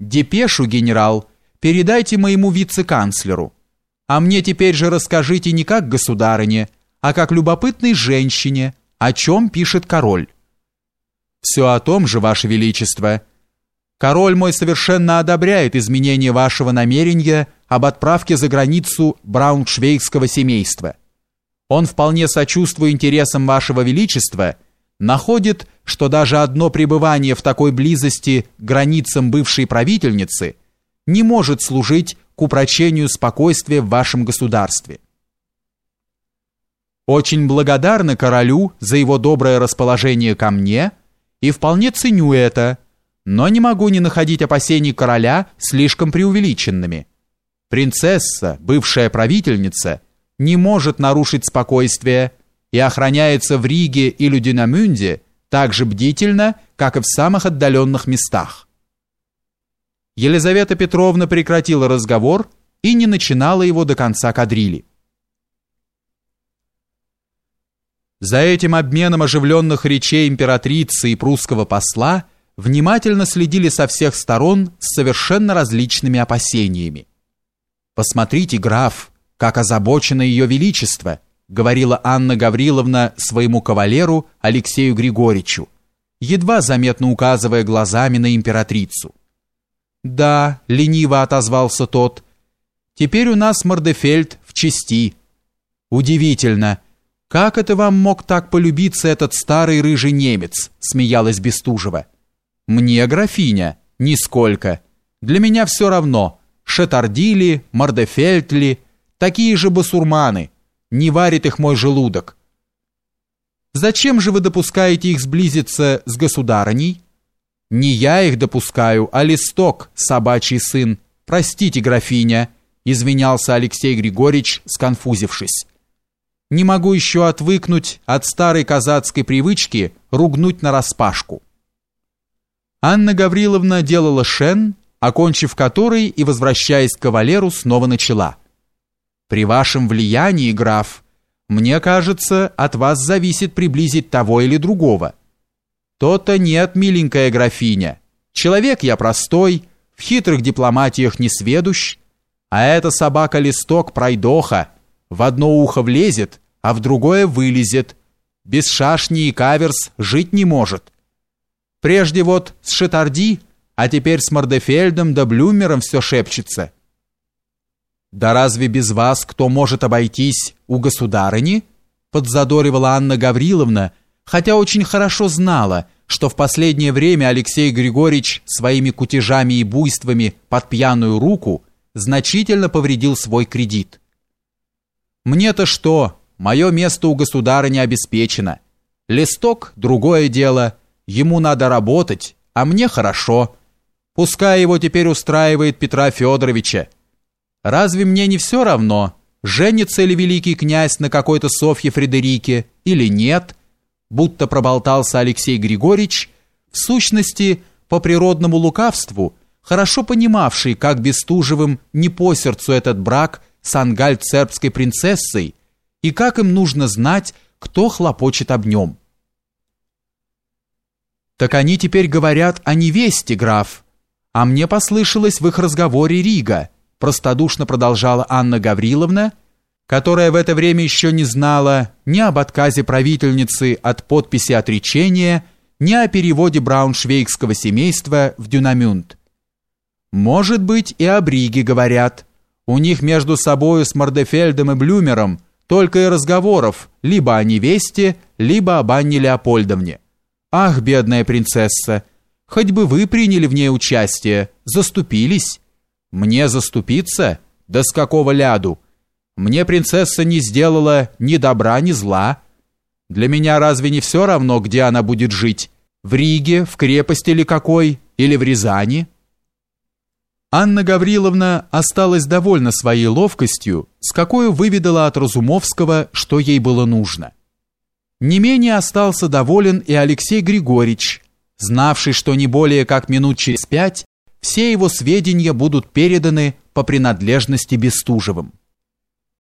Депешу, генерал, передайте моему вице-канцлеру. А мне теперь же расскажите не как государыне, а как любопытной женщине, о чем пишет король. Все о том же, ваше величество. Король мой совершенно одобряет изменение вашего намерения об отправке за границу брауншвейгского семейства. Он вполне сочувствуя интересам вашего величества, находит, что даже одно пребывание в такой близости к границам бывшей правительницы не может служить к упрочению спокойствия в вашем государстве. Очень благодарны королю за его доброе расположение ко мне и вполне ценю это, но не могу не находить опасений короля слишком преувеличенными. Принцесса, бывшая правительница – не может нарушить спокойствие и охраняется в Риге и Людинамюнде так же бдительно, как и в самых отдаленных местах. Елизавета Петровна прекратила разговор и не начинала его до конца кадрили. За этим обменом оживленных речей императрицы и прусского посла внимательно следили со всех сторон с совершенно различными опасениями. «Посмотрите, граф», как озабочено ее величество, говорила Анна Гавриловна своему кавалеру Алексею Григорьевичу, едва заметно указывая глазами на императрицу. «Да», — лениво отозвался тот, — «теперь у нас Мордефельд в чести». «Удивительно, как это вам мог так полюбиться этот старый рыжий немец?» — смеялась Бестужева. «Мне, графиня, нисколько. Для меня все равно, Шетарди ли, Мордефельд ли, Такие же басурманы. Не варит их мой желудок. Зачем же вы допускаете их сблизиться с государыней? Не я их допускаю, а листок, собачий сын. Простите, графиня, извинялся Алексей Григорьевич, сконфузившись. Не могу еще отвыкнуть от старой казацкой привычки ругнуть на распашку. Анна Гавриловна делала шен, окончив который и возвращаясь к кавалеру, снова начала. При вашем влиянии, граф, мне кажется, от вас зависит приблизить того или другого. То-то нет, миленькая графиня. Человек я простой, в хитрых дипломатиях не сведущ, а эта собака-листок пройдоха, в одно ухо влезет, а в другое вылезет. Без шашни и каверс жить не может. Прежде вот с Шетарди, а теперь с Мордефельдом да Блюмером все шепчется. «Да разве без вас кто может обойтись у государыни?» подзадоривала Анна Гавриловна, хотя очень хорошо знала, что в последнее время Алексей Григорьевич своими кутежами и буйствами под пьяную руку значительно повредил свой кредит. «Мне-то что? Мое место у государыни обеспечено. Листок – другое дело. Ему надо работать, а мне хорошо. Пускай его теперь устраивает Петра Федоровича, Разве мне не все равно, женится ли великий князь на какой-то Софье Фредерике или нет? Будто проболтался Алексей Григорьевич, в сущности, по природному лукавству, хорошо понимавший, как Бестужевым не по сердцу этот брак с ангальд-сербской принцессой и как им нужно знать, кто хлопочет об нем. «Так они теперь говорят о невесте, граф, а мне послышалось в их разговоре Рига» простодушно продолжала Анна Гавриловна, которая в это время еще не знала ни об отказе правительницы от подписи отречения, ни о переводе брауншвейгского семейства в Дюнамюнд. Может быть, и о Бриге говорят. У них между собою с Мордефельдом и Блюмером только и разговоров либо о невесте, либо об Анне Леопольдовне. Ах, бедная принцесса, хоть бы вы приняли в ней участие, заступились. Мне заступиться? Да с какого ляду? Мне принцесса не сделала ни добра, ни зла. Для меня разве не все равно, где она будет жить? В Риге, в крепости или какой? Или в Рязани?» Анна Гавриловна осталась довольна своей ловкостью, с какой выведала от Разумовского, что ей было нужно. Не менее остался доволен и Алексей Григорьевич, знавший, что не более как минут через пять все его сведения будут переданы по принадлежности Бестужевым.